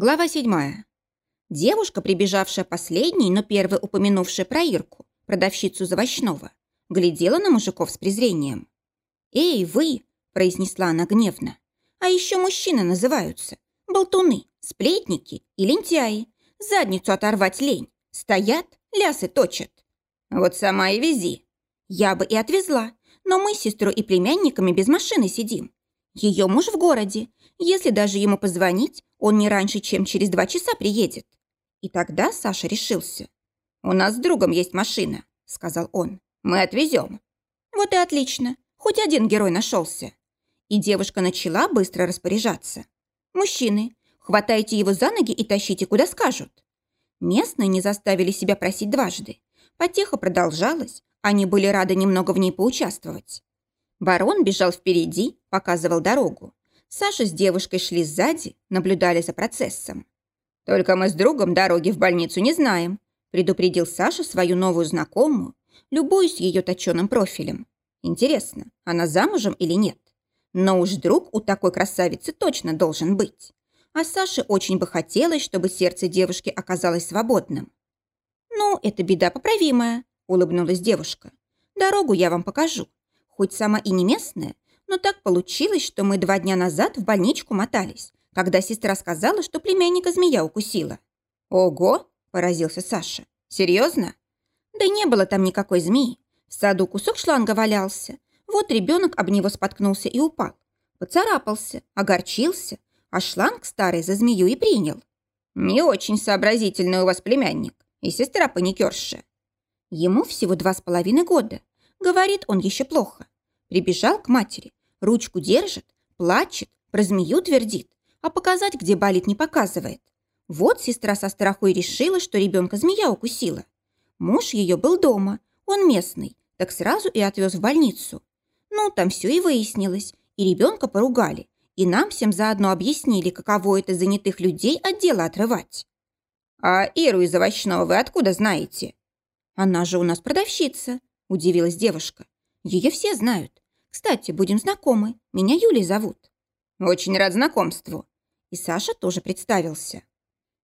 Глава седьмая. Девушка, прибежавшая последней, но первой упомянувшая про Ирку, продавщицу завощного, глядела на мужиков с презрением. «Эй, вы!» – произнесла она гневно. «А еще мужчины называются. Болтуны, сплетники и лентяи. Задницу оторвать лень. Стоят, лясы точат. Вот сама и вези. Я бы и отвезла, но мы с сестрой и племянниками без машины сидим. Ее муж в городе. Если даже ему позвонить, он не раньше, чем через два часа приедет. И тогда Саша решился. «У нас с другом есть машина», — сказал он. «Мы отвезем». Вот и отлично. Хоть один герой нашелся. И девушка начала быстро распоряжаться. «Мужчины, хватайте его за ноги и тащите, куда скажут». Местные не заставили себя просить дважды. Потеха продолжалась, они были рады немного в ней поучаствовать. Барон бежал впереди, показывал дорогу. Саша с девушкой шли сзади, наблюдали за процессом. «Только мы с другом дороги в больницу не знаем», предупредил Саша свою новую знакомую, любуясь ее точеным профилем. «Интересно, она замужем или нет? Но уж друг у такой красавицы точно должен быть. А Саше очень бы хотелось, чтобы сердце девушки оказалось свободным. «Ну, это беда поправимая», – улыбнулась девушка. «Дорогу я вам покажу. Хоть сама и не местная, но так получилось, что мы два дня назад в больничку мотались, когда сестра сказала, что племянника змея укусила. «Ого!» – поразился Саша. «Серьезно?» «Да не было там никакой змеи. В саду кусок шланга валялся. Вот ребенок об него споткнулся и упал. Поцарапался, огорчился, а шланг старый за змею и принял. Не очень сообразительный у вас племянник и сестра паникерша. Ему всего два с половиной года. Говорит он еще плохо. Прибежал к матери, Ручку держит, плачет, про змею твердит, а показать, где болит, не показывает. Вот сестра со страху и решила, что ребенка змея укусила. Муж ее был дома, он местный, так сразу и отвез в больницу. Ну, там все и выяснилось, и ребенка поругали, и нам всем заодно объяснили, каково это занятых людей от дела отрывать. «А Иру из овощного вы откуда знаете?» «Она же у нас продавщица», – удивилась девушка. «Ее все знают. Кстати, будем знакомы. Меня Юлей зовут». «Очень рад знакомству». И Саша тоже представился.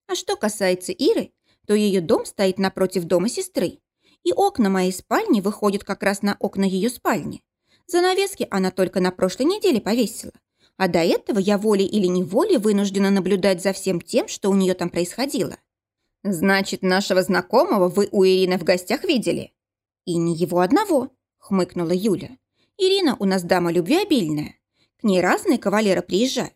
А что касается Иры, то ее дом стоит напротив дома сестры. И окна моей спальни выходят как раз на окна ее спальни. Занавески она только на прошлой неделе повесила. А до этого я волей или неволей вынуждена наблюдать за всем тем, что у нее там происходило. «Значит, нашего знакомого вы у Ирины в гостях видели?» «И не его одного», — хмыкнула Юля. Ирина у нас дама любвеобильная. К ней разные кавалеры приезжают.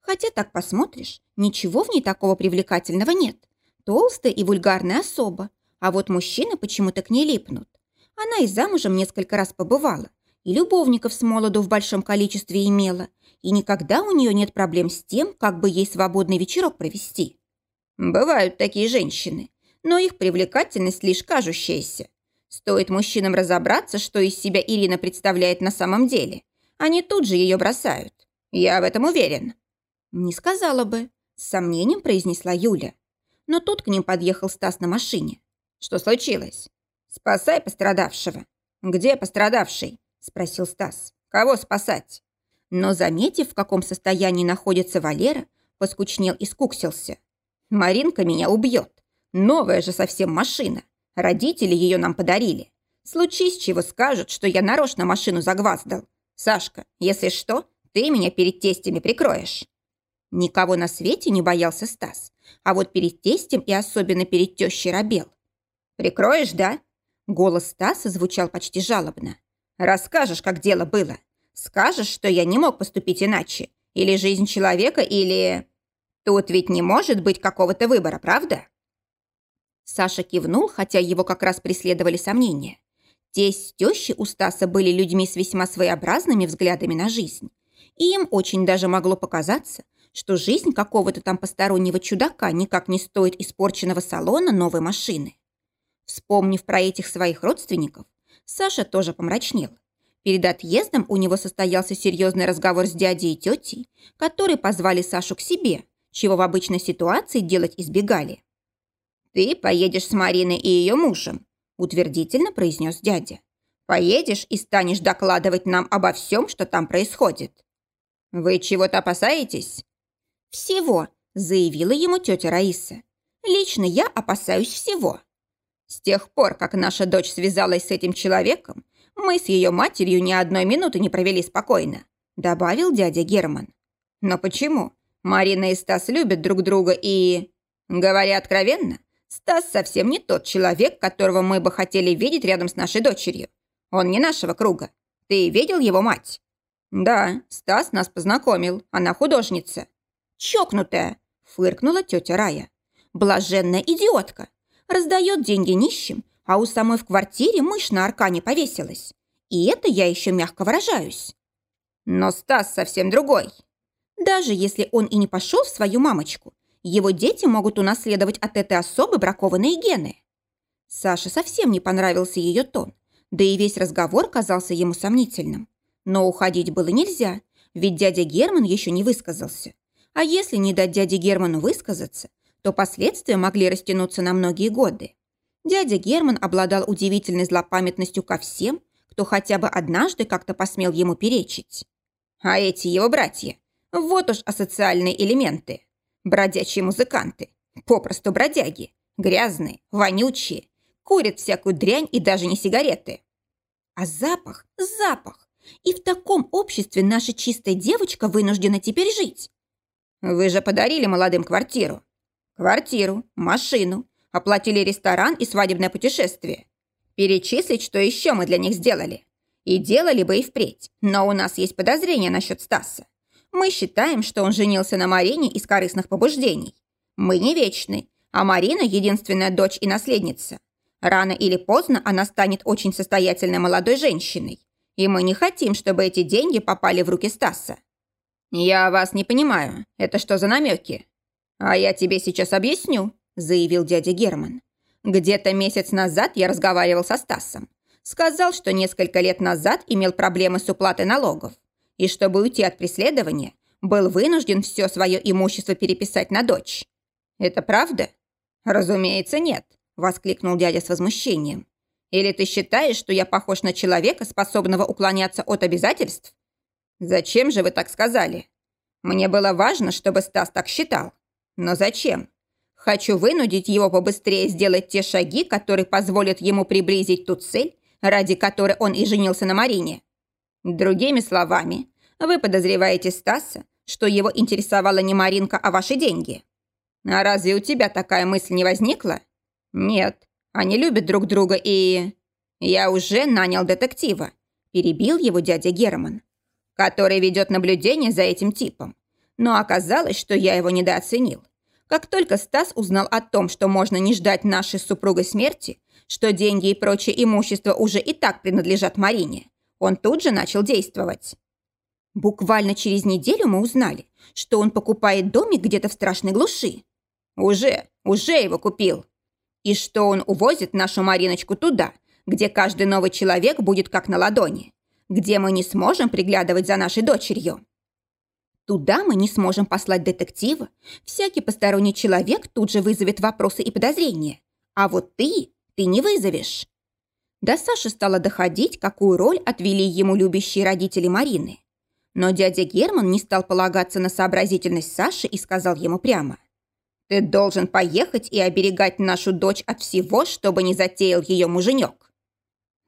Хотя так посмотришь, ничего в ней такого привлекательного нет. Толстая и вульгарная особа. А вот мужчины почему-то к ней липнут. Она и замужем несколько раз побывала. И любовников с молоду в большом количестве имела. И никогда у нее нет проблем с тем, как бы ей свободный вечерок провести. Бывают такие женщины, но их привлекательность лишь кажущаяся. Стоит мужчинам разобраться, что из себя Ирина представляет на самом деле. Они тут же ее бросают. Я в этом уверен. Не сказала бы. С сомнением произнесла Юля. Но тут к ним подъехал Стас на машине. Что случилось? Спасай пострадавшего. Где пострадавший? Спросил Стас. Кого спасать? Но, заметив, в каком состоянии находится Валера, поскучнел и скуксился. Маринка меня убьет. Новая же совсем машина. Родители ее нам подарили. Случись, чего скажут, что я нарочно машину загваздал. Сашка, если что, ты меня перед тестями прикроешь». Никого на свете не боялся Стас, а вот перед тестем и особенно перед тещей робел. «Прикроешь, да?» Голос Стаса звучал почти жалобно. «Расскажешь, как дело было. Скажешь, что я не мог поступить иначе. Или жизнь человека, или... Тут ведь не может быть какого-то выбора, правда?» Саша кивнул, хотя его как раз преследовали сомнения. Тесть тещи у Стаса были людьми с весьма своеобразными взглядами на жизнь. И им очень даже могло показаться, что жизнь какого-то там постороннего чудака никак не стоит испорченного салона новой машины. Вспомнив про этих своих родственников, Саша тоже помрачнел. Перед отъездом у него состоялся серьезный разговор с дядей и тетей, которые позвали Сашу к себе, чего в обычной ситуации делать избегали. «Ты поедешь с Мариной и ее мужем», – утвердительно произнес дядя. «Поедешь и станешь докладывать нам обо всем, что там происходит». «Вы чего-то опасаетесь?» «Всего», заявила ему тетя Раиса. «Лично я опасаюсь всего. С тех пор, как наша дочь связалась с этим человеком, мы с ее матерью ни одной минуты не провели спокойно», добавил дядя Герман. «Но почему? Марина и Стас любят друг друга и...» Говоря откровенно, Стас совсем не тот человек, которого мы бы хотели видеть рядом с нашей дочерью. Он не нашего круга. Ты видел его мать? Да, Стас нас познакомил. Она художница. Чокнутая, фыркнула тетя Рая. Блаженная идиотка. Раздает деньги нищим, а у самой в квартире мышь на аркане повесилась. И это я еще мягко выражаюсь. Но Стас совсем другой. Даже если он и не пошел в свою мамочку, его дети могут унаследовать от этой особы бракованные гены. Саше совсем не понравился ее тон, да и весь разговор казался ему сомнительным. Но уходить было нельзя, ведь дядя Герман еще не высказался. А если не дать дяде Герману высказаться, то последствия могли растянуться на многие годы. Дядя Герман обладал удивительной злопамятностью ко всем, кто хотя бы однажды как-то посмел ему перечить. А эти его братья, вот уж асоциальные элементы. Бродячие музыканты. Попросту бродяги. Грязные, вонючие. Курят всякую дрянь и даже не сигареты. А запах, запах. И в таком обществе наша чистая девочка вынуждена теперь жить. Вы же подарили молодым квартиру. Квартиру, машину, оплатили ресторан и свадебное путешествие. Перечислить, что еще мы для них сделали. И делали бы и впредь, но у нас есть подозрения насчет Стаса. Мы считаем, что он женился на Марине из корыстных побуждений. Мы не вечны, а Марина – единственная дочь и наследница. Рано или поздно она станет очень состоятельной молодой женщиной. И мы не хотим, чтобы эти деньги попали в руки Стаса. «Я вас не понимаю. Это что за намеки?» «А я тебе сейчас объясню», – заявил дядя Герман. «Где-то месяц назад я разговаривал со Стасом. Сказал, что несколько лет назад имел проблемы с уплатой налогов и, чтобы уйти от преследования, был вынужден все свое имущество переписать на дочь. Это правда? Разумеется, нет, воскликнул дядя с возмущением. Или ты считаешь, что я похож на человека, способного уклоняться от обязательств? Зачем же вы так сказали? Мне было важно, чтобы Стас так считал. Но зачем? Хочу вынудить его побыстрее сделать те шаги, которые позволят ему приблизить ту цель, ради которой он и женился на Марине. Другими словами, вы подозреваете Стаса, что его интересовала не Маринка, а ваши деньги. А разве у тебя такая мысль не возникла? Нет, они любят друг друга и... Я уже нанял детектива, перебил его дядя Герман, который ведет наблюдение за этим типом. Но оказалось, что я его недооценил. Как только Стас узнал о том, что можно не ждать нашей супругой смерти, что деньги и прочее имущество уже и так принадлежат Марине, он тут же начал действовать. Буквально через неделю мы узнали, что он покупает домик где-то в страшной глуши. Уже, уже его купил. И что он увозит нашу Мариночку туда, где каждый новый человек будет как на ладони, где мы не сможем приглядывать за нашей дочерью. Туда мы не сможем послать детектива. Всякий посторонний человек тут же вызовет вопросы и подозрения. А вот ты, ты не вызовешь. До Саши стало доходить, какую роль отвели ему любящие родители Марины. Но дядя Герман не стал полагаться на сообразительность Саши и сказал ему прямо. «Ты должен поехать и оберегать нашу дочь от всего, чтобы не затеял ее муженек».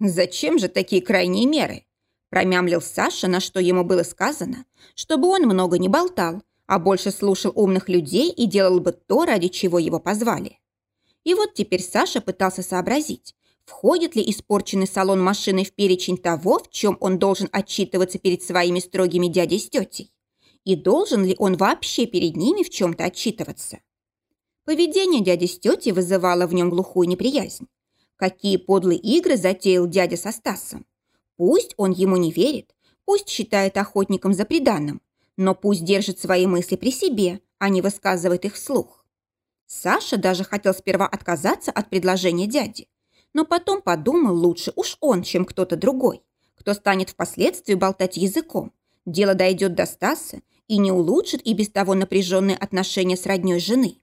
«Зачем же такие крайние меры?» промямлил Саша, на что ему было сказано, чтобы он много не болтал, а больше слушал умных людей и делал бы то, ради чего его позвали. И вот теперь Саша пытался сообразить, Входит ли испорченный салон машины в перечень того, в чем он должен отчитываться перед своими строгими дядей с тетей? И должен ли он вообще перед ними в чем-то отчитываться? Поведение дяди с тетей вызывало в нем глухую неприязнь. Какие подлые игры затеял дядя со Стасом? Пусть он ему не верит, пусть считает охотником за преданным, но пусть держит свои мысли при себе, а не высказывает их вслух. Саша даже хотел сперва отказаться от предложения дяди, но потом подумал лучше уж он, чем кто-то другой, кто станет впоследствии болтать языком. Дело дойдет до Стаса и не улучшит и без того напряженные отношения с роднёй жены.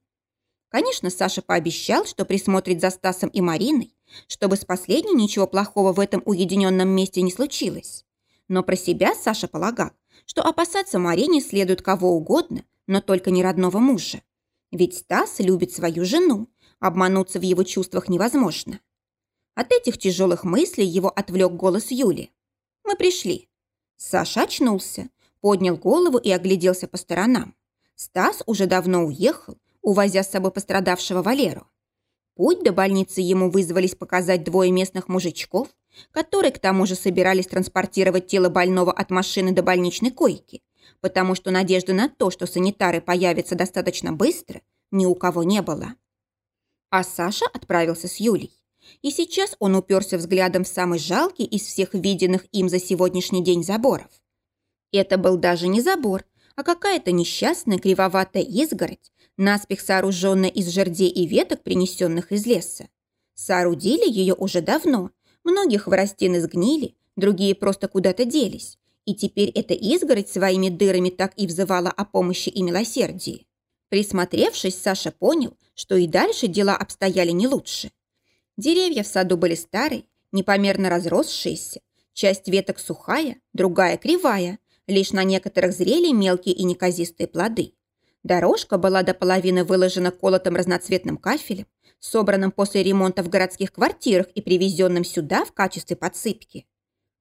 Конечно, Саша пообещал, что присмотрит за Стасом и Мариной, чтобы с последней ничего плохого в этом уединенном месте не случилось. Но про себя Саша полагал, что опасаться Марине следует кого угодно, но только не родного мужа. Ведь Стас любит свою жену, обмануться в его чувствах невозможно. От этих тяжелых мыслей его отвлек голос Юли. «Мы пришли». Саша очнулся, поднял голову и огляделся по сторонам. Стас уже давно уехал, увозя с собой пострадавшего Валеру. Путь до больницы ему вызвались показать двое местных мужичков, которые к тому же собирались транспортировать тело больного от машины до больничной койки, потому что надежды на то, что санитары появятся достаточно быстро, ни у кого не было. А Саша отправился с Юлей. И сейчас он уперся взглядом в самый жалкий из всех виденных им за сегодняшний день заборов. Это был даже не забор, а какая-то несчастная кривоватая изгородь, наспех сооруженная из жердей и веток, принесенных из леса. Соорудили ее уже давно. Многих хворостины сгнили, другие просто куда-то делись. И теперь эта изгородь своими дырами так и взывала о помощи и милосердии. Присмотревшись, Саша понял, что и дальше дела обстояли не лучше. Деревья в саду были старые, непомерно разросшиеся, часть веток сухая, другая кривая, лишь на некоторых зрели мелкие и неказистые плоды. Дорожка была до половины выложена колотым разноцветным кафелем, собранным после ремонта в городских квартирах и привезенным сюда в качестве подсыпки.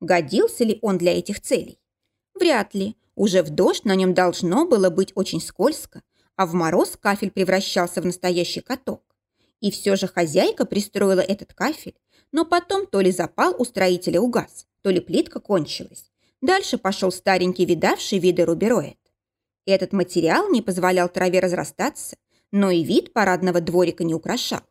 Годился ли он для этих целей? Вряд ли. Уже в дождь на нем должно было быть очень скользко, а в мороз кафель превращался в настоящий каток. И все же хозяйка пристроила этот кафель, но потом то ли запал у строителя угас, то ли плитка кончилась. Дальше пошел старенький видавший виды рубероид. Этот материал не позволял траве разрастаться, но и вид парадного дворика не украшал.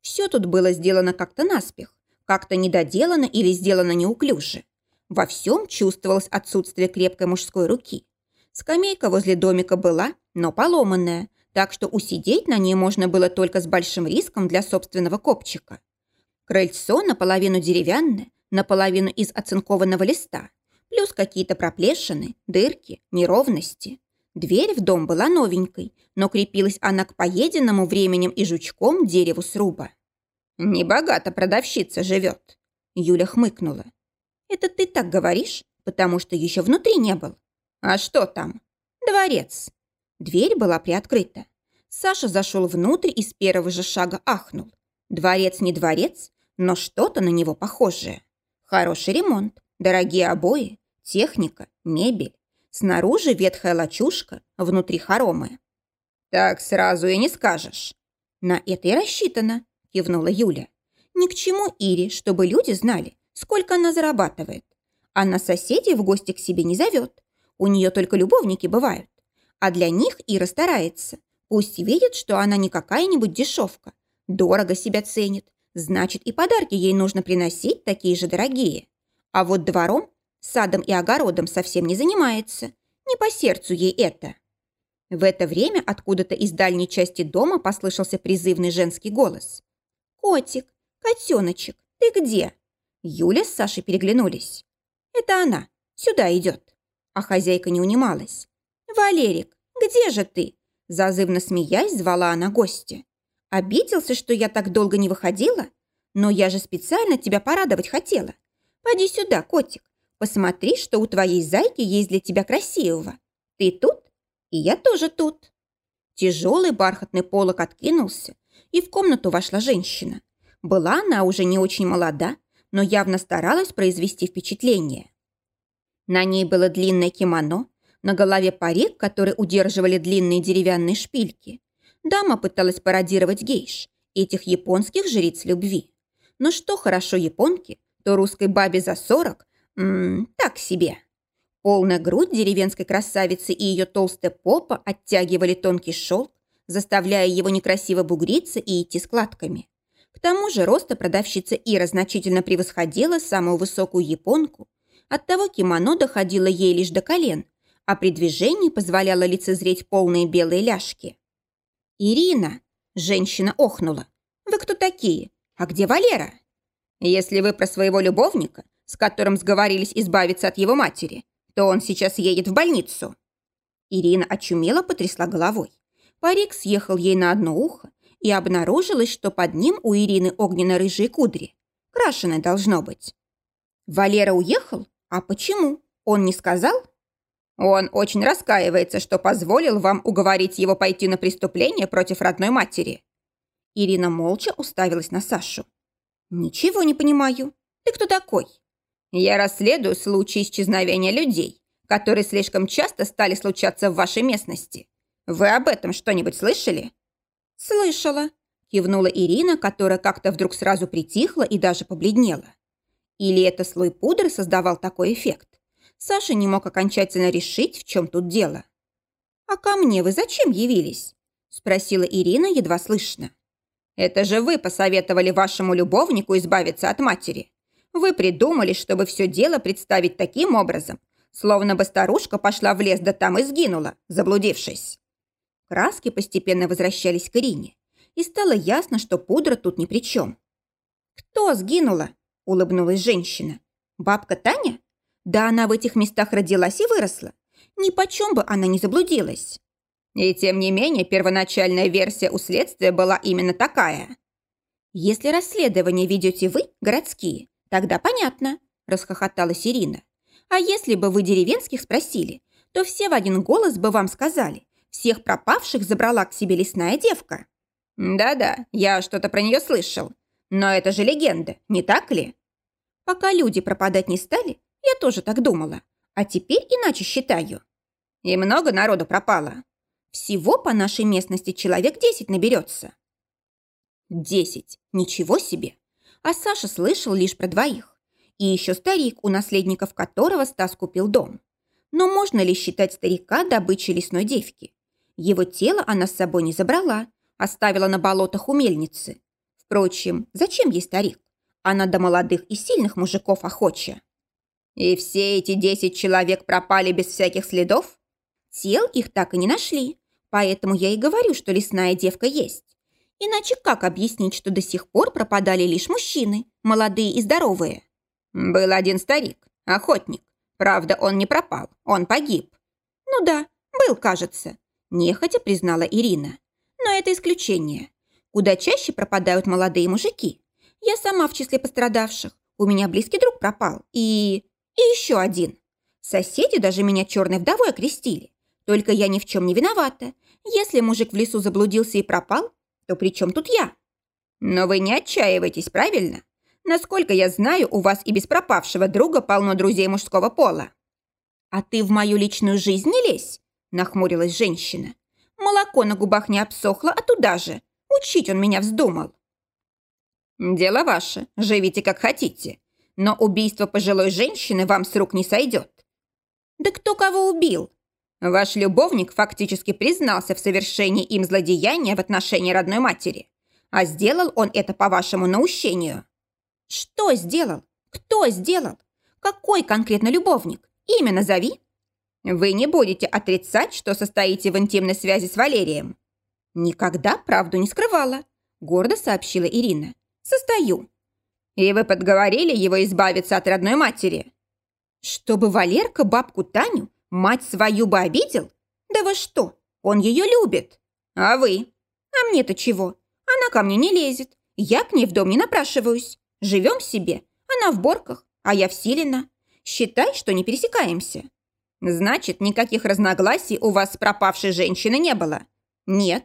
Все тут было сделано как-то наспех, как-то недоделано или сделано неуклюже. Во всем чувствовалось отсутствие крепкой мужской руки. Скамейка возле домика была, но поломанная, так что усидеть на ней можно было только с большим риском для собственного копчика. Крыльцо наполовину деревянное, наполовину из оцинкованного листа, плюс какие-то проплешины, дырки, неровности. Дверь в дом была новенькой, но крепилась она к поеденному временем и жучком дереву сруба. «Небогато продавщица живет», — Юля хмыкнула. «Это ты так говоришь, потому что еще внутри не был. А что там? Дворец». Дверь была приоткрыта. Саша зашел внутрь и с первого же шага ахнул. Дворец не дворец, но что-то на него похожее. Хороший ремонт, дорогие обои, техника, мебель. Снаружи ветхая лачушка, внутри хоромы. «Так сразу и не скажешь». «На это и рассчитано», – кивнула Юля. «Ни к чему Ире, чтобы люди знали, сколько она зарабатывает. Она соседей в гости к себе не зовет. У нее только любовники бывают. А для них Ира старается. Пусть видит, что она не какая-нибудь дешевка. Дорого себя ценит. Значит, и подарки ей нужно приносить такие же дорогие. А вот двором Садом и огородом совсем не занимается. Не по сердцу ей это. В это время откуда-то из дальней части дома послышался призывный женский голос. «Котик, котеночек, ты где?» Юля с Сашей переглянулись. «Это она. Сюда идет». А хозяйка не унималась. «Валерик, где же ты?» Зазывно смеясь, звала она гостя. «Обиделся, что я так долго не выходила? Но я же специально тебя порадовать хотела. Пойди сюда, котик. Посмотри, что у твоей зайки есть для тебя красивого. Ты тут, и я тоже тут». Тяжелый бархатный полок откинулся, и в комнату вошла женщина. Была она уже не очень молода, но явно старалась произвести впечатление. На ней было длинное кимоно, на голове парик, который удерживали длинные деревянные шпильки. Дама пыталась пародировать гейш, этих японских жриц любви. Но что хорошо японке, то русской бабе за сорок так себе. Полная грудь деревенской красавицы и ее толстая попа оттягивали тонкий шелк, заставляя его некрасиво бугриться и идти складками. К тому же роста продавщица Ира значительно превосходила самую высокую японку. Оттого кимоно доходило ей лишь до колен, а при движении позволяло лицезреть полные белые ляжки. «Ирина!» – женщина охнула. «Вы кто такие? А где Валера?» «Если вы про своего любовника, с которым сговорились избавиться от его матери, то он сейчас едет в больницу». Ирина очумело потрясла головой. Парик съехал ей на одно ухо, и обнаружилось, что под ним у Ирины огненно-рыжие кудри. Крашеные должно быть. «Валера уехал? А почему? Он не сказал?» Он очень раскаивается, что позволил вам уговорить его пойти на преступление против родной матери». Ирина молча уставилась на Сашу. «Ничего не понимаю. Ты кто такой?» «Я расследую случаи исчезновения людей, которые слишком часто стали случаться в вашей местности. Вы об этом что-нибудь слышали?» «Слышала», – кивнула Ирина, которая как-то вдруг сразу притихла и даже побледнела. Или это слой пудры создавал такой эффект? Саша не мог окончательно решить, в чем тут дело. «А ко мне вы зачем явились?» – спросила Ирина едва слышно. «Это же вы посоветовали вашему любовнику избавиться от матери. Вы придумали, чтобы все дело представить таким образом, словно бы старушка пошла в лес да там и сгинула, заблудившись». Краски постепенно возвращались к Ирине, и стало ясно, что пудра тут ни при чем. «Кто сгинула?» – улыбнулась женщина. «Бабка Таня? Да она в этих местах родилась и выросла. Ни почем бы она не заблудилась. И тем не менее, первоначальная версия у следствия была именно такая. Если расследование ведете вы, городские, тогда понятно, расхохоталась Ирина. А если бы вы деревенских спросили, то все в один голос бы вам сказали, всех пропавших забрала к себе лесная девка. Да-да, я что-то про нее слышал. Но это же легенда, не так ли? Пока люди пропадать не стали, я тоже так думала. А теперь иначе считаю. И много народу пропало. Всего по нашей местности человек десять наберется. Десять. Ничего себе. А Саша слышал лишь про двоих. И еще старик, у наследников которого Стас купил дом. Но можно ли считать старика добычей лесной девки? Его тело она с собой не забрала, оставила на болотах у мельницы. Впрочем, зачем ей старик? Она до молодых и сильных мужиков охоча. И все эти десять человек пропали без всяких следов? Тел их так и не нашли. Поэтому я и говорю, что лесная девка есть. Иначе как объяснить, что до сих пор пропадали лишь мужчины, молодые и здоровые? Был один старик, охотник. Правда, он не пропал, он погиб. Ну да, был, кажется. Нехотя признала Ирина. Но это исключение. Куда чаще пропадают молодые мужики. Я сама в числе пострадавших. У меня близкий друг пропал. И... И еще один. Соседи даже меня черной вдовой окрестили. Только я ни в чем не виновата. Если мужик в лесу заблудился и пропал, то при чем тут я? Но вы не отчаивайтесь, правильно? Насколько я знаю, у вас и без пропавшего друга полно друзей мужского пола. А ты в мою личную жизнь не лезь, нахмурилась женщина. Молоко на губах не обсохло, а туда же. Учить он меня вздумал. Дело ваше, живите как хотите но убийство пожилой женщины вам с рук не сойдет. Да кто кого убил? Ваш любовник фактически признался в совершении им злодеяния в отношении родной матери, а сделал он это по вашему наущению. Что сделал? Кто сделал? Какой конкретно любовник? Имя назови. Вы не будете отрицать, что состоите в интимной связи с Валерием. Никогда правду не скрывала, гордо сообщила Ирина. Состою. И вы подговорили его избавиться от родной матери? Чтобы Валерка бабку Таню, мать свою бы обидел? Да вы что, он ее любит. А вы? А мне-то чего? Она ко мне не лезет. Я к ней в дом не напрашиваюсь. Живем себе. Она в борках, а я в Силина. Считай, что не пересекаемся. Значит, никаких разногласий у вас с пропавшей женщиной не было? Нет.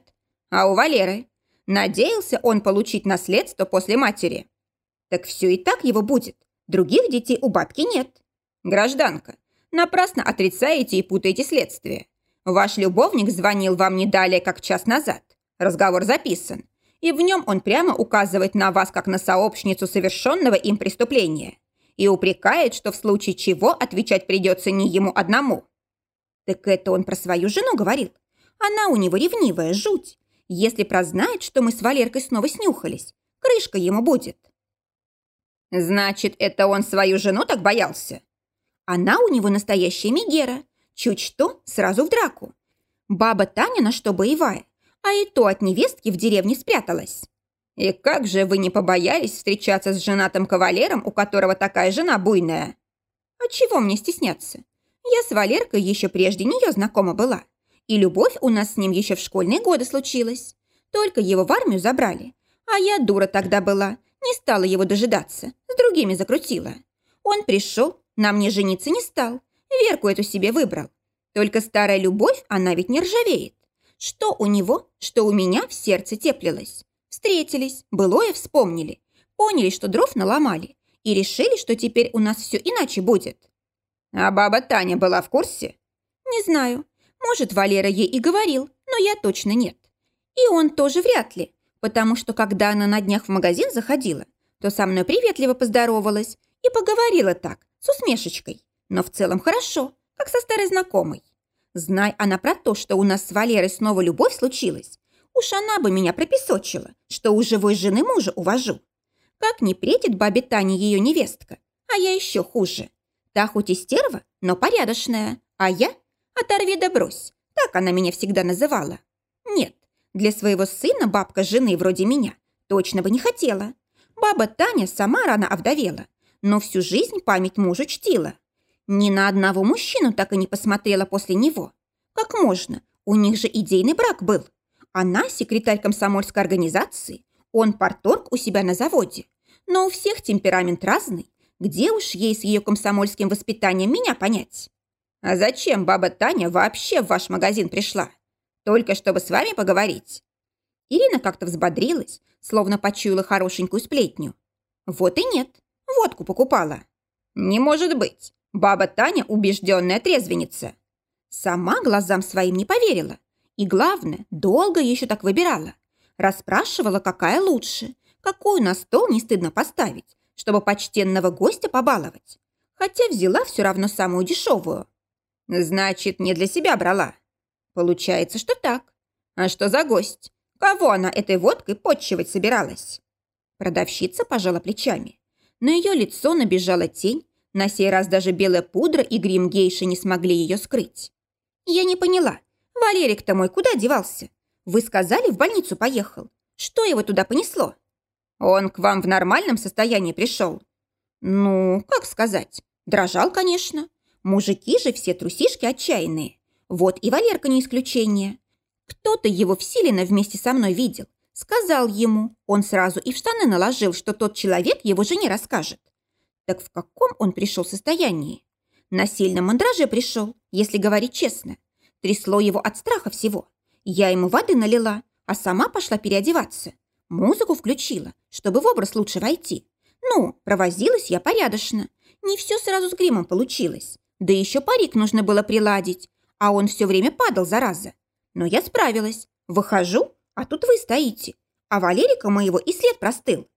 А у Валеры? Надеялся он получить наследство после матери? Так все и так его будет. Других детей у бабки нет. Гражданка, напрасно отрицаете и путаете следствие. Ваш любовник звонил вам не далее, как час назад. Разговор записан. И в нем он прямо указывает на вас, как на сообщницу совершенного им преступления. И упрекает, что в случае чего отвечать придется не ему одному. Так это он про свою жену говорил. Она у него ревнивая, жуть. Если прознает, что мы с Валеркой снова снюхались, крышка ему будет. Значит, это он свою жену так боялся? Она у него настоящая Мегера. Чуть что, сразу в драку. Баба Таня на что боевая, а и то от невестки в деревне спряталась. И как же вы не побоялись встречаться с женатым кавалером, у которого такая жена буйная? А чего мне стесняться? Я с Валеркой еще прежде нее знакома была. И любовь у нас с ним еще в школьные годы случилась. Только его в армию забрали. А я дура тогда была, не стала его дожидаться, с другими закрутила. Он пришел, на мне жениться не стал, Верку эту себе выбрал. Только старая любовь, она ведь не ржавеет. Что у него, что у меня в сердце теплилось. Встретились, былое вспомнили, поняли, что дров наломали, и решили, что теперь у нас все иначе будет. А баба Таня была в курсе? Не знаю. Может, Валера ей и говорил, но я точно нет. И он тоже вряд ли, потому что когда она на днях в магазин заходила, то со мной приветливо поздоровалась и поговорила так, с усмешечкой. Но в целом хорошо, как со старой знакомой. Знай она про то, что у нас с Валерой снова любовь случилась, уж она бы меня пропесочила, что у живой жены мужа увожу. Как не претит бабе Тане ее невестка, а я еще хуже. Та хоть и стерва, но порядочная, а я – оторви да брось, так она меня всегда называла. Нет, для своего сына бабка жены вроде меня точно бы не хотела. Баба Таня сама рано овдовела, но всю жизнь память мужу чтила. Ни на одного мужчину так и не посмотрела после него. Как можно? У них же идейный брак был. Она секретарь комсомольской организации, он порторг у себя на заводе. Но у всех темперамент разный. Где уж ей с ее комсомольским воспитанием меня понять? А зачем баба Таня вообще в ваш магазин пришла? Только чтобы с вами поговорить. Ирина как-то взбодрилась, словно почуяла хорошенькую сплетню. Вот и нет, водку покупала. Не может быть, баба Таня убежденная трезвенница. Сама глазам своим не поверила. И главное, долго еще так выбирала. Расспрашивала, какая лучше, какую на стол не стыдно поставить, чтобы почтенного гостя побаловать. Хотя взяла все равно самую дешевую. Значит, не для себя брала. Получается, что так. А что за гость? Кого она этой водкой подчивать собиралась? Продавщица пожала плечами. На ее лицо набежала тень, на сей раз даже белая пудра и грим гейши не смогли ее скрыть. Я не поняла. Валерик-то мой куда девался? Вы сказали, в больницу поехал. Что его туда понесло? Он к вам в нормальном состоянии пришел? Ну, как сказать? Дрожал, конечно. Мужики же все трусишки отчаянные. Вот и Валерка не исключение. Кто-то его в Силино вместе со мной видел. Сказал ему. Он сразу и в штаны наложил, что тот человек его жене расскажет. Так в каком он пришел состоянии? На сильном мандраже пришел, если говорить честно. Трясло его от страха всего. Я ему воды налила, а сама пошла переодеваться. Музыку включила, чтобы в образ лучше войти. Ну, провозилась я порядочно. Не все сразу с гримом получилось. Да еще парик нужно было приладить, а он все время падал, зараза. Но я справилась. Выхожу, а тут вы стоите. А Валерика моего и след простыл.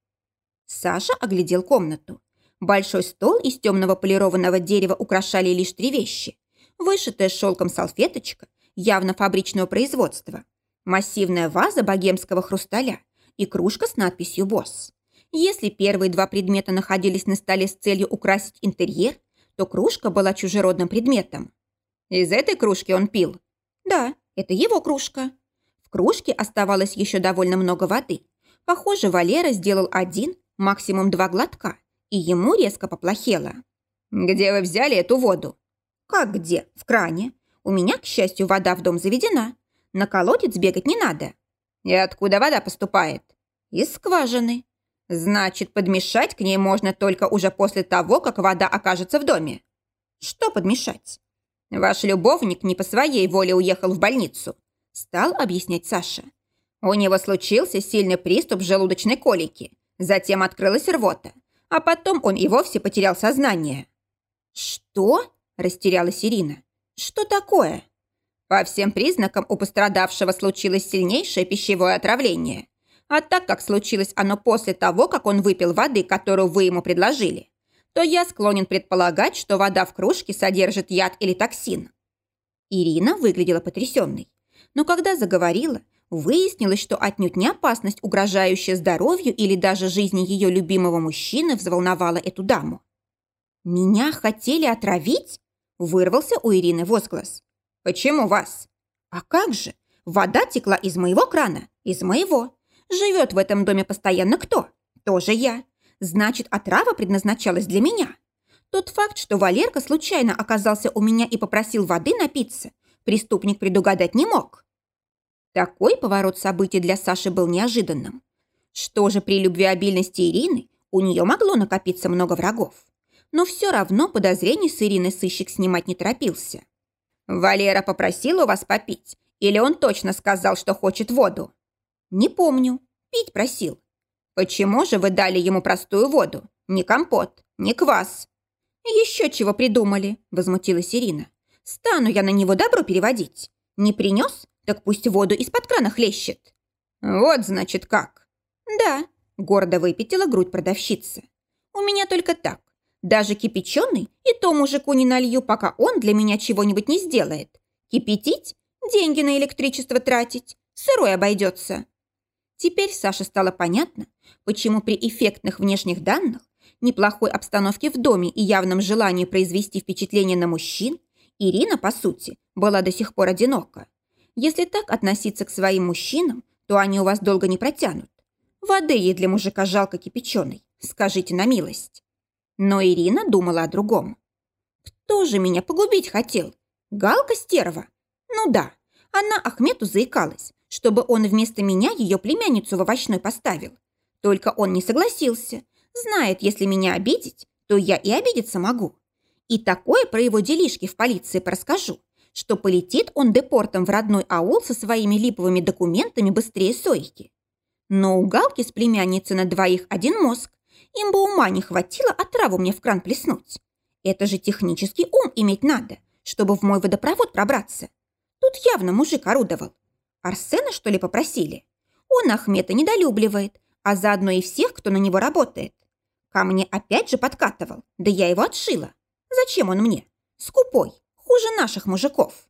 Саша оглядел комнату. Большой стол из темного полированного дерева украшали лишь три вещи. Вышитая шелком салфеточка, явно фабричного производства, массивная ваза богемского хрусталя и кружка с надписью «Босс». Если первые два предмета находились на столе с целью украсить интерьер, то кружка была чужеродным предметом. Из этой кружки он пил? Да, это его кружка. В кружке оставалось еще довольно много воды. Похоже, Валера сделал один, максимум два глотка, и ему резко поплохело. «Где вы взяли эту воду?» «Как где? В кране. У меня, к счастью, вода в дом заведена. На колодец бегать не надо». «И откуда вода поступает?» «Из скважины». «Значит, подмешать к ней можно только уже после того, как вода окажется в доме». «Что подмешать?» «Ваш любовник не по своей воле уехал в больницу», стал объяснять Саша. У него случился сильный приступ желудочной колики, затем открылась рвота а потом он и вовсе потерял сознание». «Что?» – растерялась Ирина. «Что такое?» По всем признакам у пострадавшего случилось сильнейшее пищевое отравление. А так как случилось оно после того, как он выпил воды, которую вы ему предложили, то я склонен предполагать, что вода в кружке содержит яд или токсин. Ирина выглядела потрясенной. Но когда заговорила, Выяснилось, что отнюдь не опасность, угрожающая здоровью или даже жизни ее любимого мужчины, взволновала эту даму. «Меня хотели отравить?» – вырвался у Ирины возглас. «Почему вас?» «А как же? Вода текла из моего крана, из моего. Живет в этом доме постоянно кто? Тоже я. Значит, отрава предназначалась для меня. Тот факт, что Валерка случайно оказался у меня и попросил воды напиться, преступник предугадать не мог». Такой поворот событий для Саши был неожиданным. Что же при любвеобильности Ирины у нее могло накопиться много врагов? Но все равно подозрений с Ириной сыщик снимать не торопился. Валера попросил у вас попить? Или он точно сказал, что хочет воду?» «Не помню. Пить просил». «Почему же вы дали ему простую воду? Ни компот, ни квас?» «Еще чего придумали», – возмутилась Ирина. «Стану я на него добро переводить. Не принес? Так пусть воду из-под крана хлещет». «Вот, значит, как». «Да», – гордо выпятила грудь продавщица. «У меня только так. Даже кипяченый и то мужику не налью, пока он для меня чего-нибудь не сделает. Кипятить? Деньги на электричество тратить? Сырой обойдется. Теперь Саше стало понятно, почему при эффектных внешних данных, неплохой обстановке в доме и явном желании произвести впечатление на мужчин, Ирина, по сути, была до сих пор одинока. Если так относиться к своим мужчинам, то они у вас долго не протянут. Воды ей для мужика жалко кипяченой, скажите на милость. Но Ирина думала о другом. Кто же меня погубить хотел? Галка стерва? Ну да, она Ахмету заикалась, чтобы он вместо меня ее племянницу в овощной поставил. Только он не согласился. Знает, если меня обидеть, то я и обидеться могу. И такое про его делишки в полиции расскажу, что полетит он депортом в родной аул со своими липовыми документами быстрее Сойки. Но у Галки с племянницей на двоих один мозг, им бы ума не хватило отраву мне в кран плеснуть. Это же технический ум иметь надо, чтобы в мой водопровод пробраться. Тут явно мужик орудовал. Арсена, что ли, попросили? Он Ахмета недолюбливает, а заодно и всех, кто на него работает. Ко мне опять же подкатывал, да я его отшила. Зачем он мне? Скупой, хуже наших мужиков.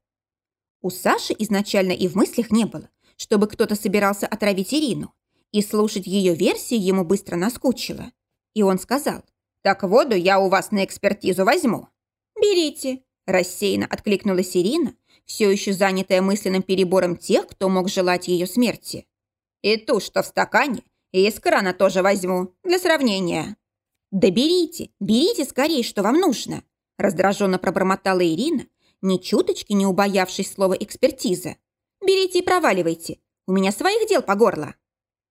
У Саши изначально и в мыслях не было, чтобы кто-то собирался отравить Ирину, и слушать ее версии ему быстро наскучило. И он сказал, «Так воду я у вас на экспертизу возьму». «Берите», – рассеянно откликнулась Ирина, все еще занятая мысленным перебором тех, кто мог желать ее смерти. «И ту, что в стакане, и из крана тоже возьму, для сравнения». «Да берите, берите скорее, что вам нужно», – раздраженно пробормотала Ирина, ни чуточки не убоявшись слова «экспертиза». «Берите и проваливайте, у меня своих дел по горло».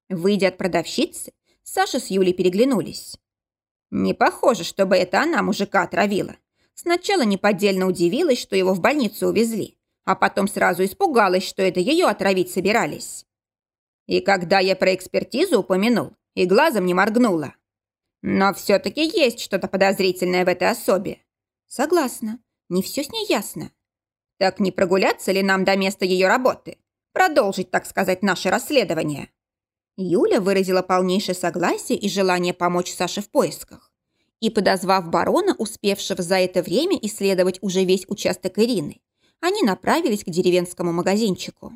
Выйдя от продавщицы, Саша с Юлей переглянулись. Не похоже, чтобы это она мужика отравила. Сначала неподдельно удивилась, что его в больницу увезли, а потом сразу испугалась, что это ее отравить собирались. И когда я про экспертизу упомянул, и глазом не моргнула. Но все-таки есть что-то подозрительное в этой особе. Согласна, не все с ней ясно. Так не прогуляться ли нам до места ее работы? Продолжить, так сказать, наше расследование? Юля выразила полнейшее согласие и желание помочь Саше в поисках. И, подозвав барона, успевшего за это время исследовать уже весь участок Ирины, они направились к деревенскому магазинчику.